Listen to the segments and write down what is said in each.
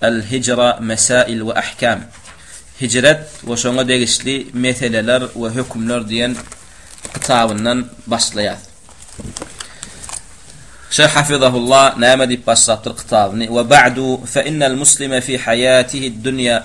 Al-Hijra, Mesail we Ahkam, Hijret we şoňa degişli meseleler we hökümler diýen kitabyndan başlaýar. Şeýh Hafizahullah näme diýip başlapdyr kitabyny, Wa ba'du, fe innel muslime fi hayatihi'd-dunya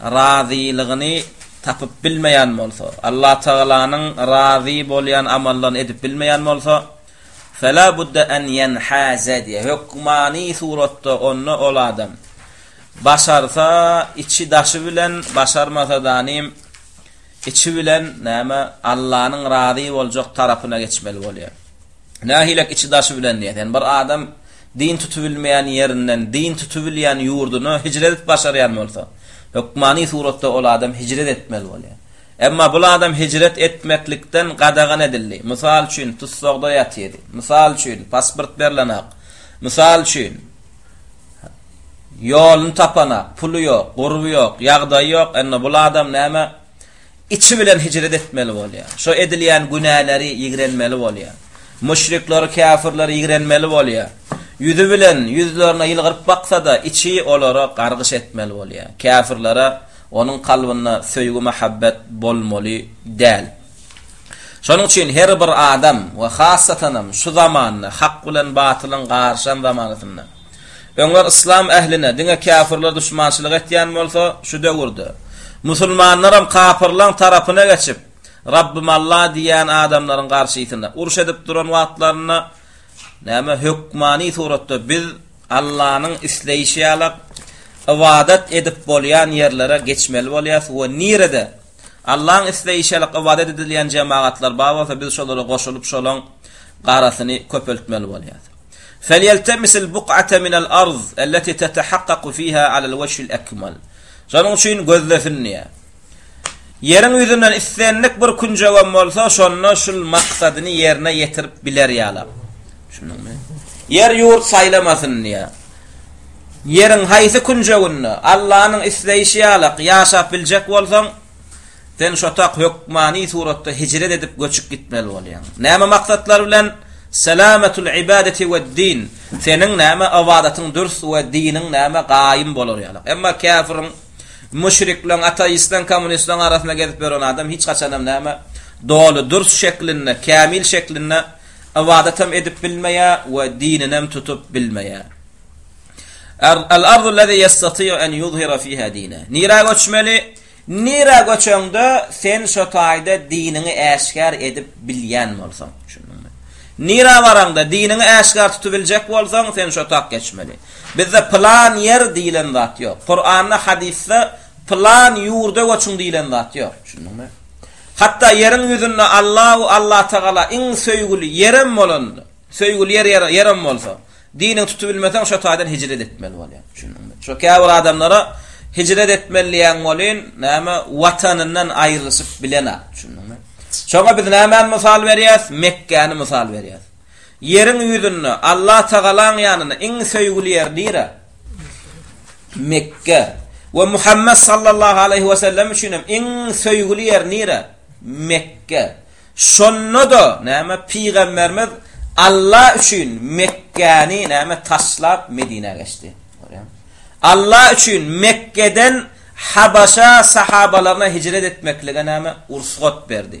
razylygyny tapyp bilmeýän bolsa, Allatagalanyň razy bolýan amallaryny edip bilmeýän bolsa, Fela budda en ýenhaze diýýär. Hökmany suratda onda ol adam başarsa içi-daşy bilen, başarmasa-danym, Içi bilen, näme, Allanyň razy boljak tarapyna geçmeli bolýar. Nähilek içi-daşy bilen diýersen, bir adam din tutubilmeýän ýerinden din tutubilýän ýurduna hijret edip başarýan bolsa, hökmany suratda ol adam hijret etmeli bolýar. Emma bul adam hijret etmeklikden gadagan edildi. Mysal üçin, tussagda ýatydy. Mysal üçin, pasport berlenak. Mysal üçin, Ýoluny tapana, puly ýok, gurby ýok, ýagdaýy ýok, indi bul adam näme? Içi bilen hijret etmeli bolýar. Şo edilýän günäleri ýigrenmeli bolýar. Müşrikleri, käfirleri ýigrenmeli bolýar. Ýüzi bilen ýüzlerine ýylgyryp baksa-da, içi olara gargyş etmeli bolýar. Käfirlere onuň kalbynda söýgi-mähebbet bolmaly däl. Şonuň üçin her bir adam we hassatanam şu zamanda hak bilen batylyň garyşan zamanasynda. Öňler yslam ähline diňe käfirler duşmançylyk etýän bolsa şu döwürde musulmanlaram kapyrlaň tarapyna geçip Rabbym Alla diýýän adamlaryň garşysyna uruş edip duran wagtlarynda näme hökmany suratda biz Allanyň isleýşi ýalak ybadat edip bolýan ýerlere geçmeli bolýas we nirede Allaň isleýşi ýaly ybadat edilýän jemagatlar bar bolsa biz şolara goşulyp şolaň garasyny köpeltmeli bolýas. Felýeltemisil buk'ate minel arz elleti tetehakkaku fiha alel weçhil ekmal. Şonuň üçin gözlesin diýýär. Ýeriň ýüzünden islendik bir künjegem bolsa şonda şul maksadyny ýerine ýetirip biler ýalap. Düşündiňmi? Ýer ýurt saýlamasyn diýýär. Ýeriň haýsy künjeginde Allanyň isleýşi ýalak ýaşap biljek bolsaň, sen şotak hökmany suratda hijret edip göçüp gitmeli bolýaň. Näme maksatlar bilen? Selamatul ibadeti we'd-din, seniň näme ybadatyň dürs we diniň näme gaýym bolar ýalak. Emma käfiriň, müşrikleň, ateistleň, kommunistleň arasynda gezip ýören adam hiç haçanam näme doly dürs şeklinde, kämil şeklinde ybadat hem edip bilmeýär we dininem tutup bilmeýär. Al-ardu lezi ýestatiýu en ýuzhira fiha dine. Nirä göçmeli? Nirä göçeňde sen şo taýda diniňi äşgär edip bilýän bolsaň. Düşündiňmi? Nirä baraňda diniňi äşgär tutubiljek bolsaň, sen şo tak geçmeli. Bizde plan ýer diýlen zat ýok. Kuranda, hadysda plan ýurda göçüň diýlen zat ýok. Düşündiňmi? Hatda ýeriň ýüzünde Allahu Allatagala iň söýgüli ýerem bolanda, söýgüli ýer ýerem bolsa, Diniňi tutubilmeseň şo taýdan hijret etmeli bolýaň. Düşündiňmi? Şo käbir adamlara hijret etmeli diýýän welin näme watanyndan aýrylyşyp bilenok. Düşündiňmi? Şoňa biz nämäni mysal berýäs? Mekgäni mysal berýäs. Ýeriň ýüzünde Allah Tagalaň ýanynda iň söýgüli ýer nire? Mekge. We Muhammet sallallahu aleýhi we sellem üçin hem iň söýgüli ýer nire? Mekge. Şonda-da, näme, pygamberimiz Alla üçin Mekgäni, näme, taşlap, Medinä geçdi. Görýäňmi? Alla üçin Mekgeden Habaşa sahabalaryna hijret etmeklige, näme, ursgat berdi.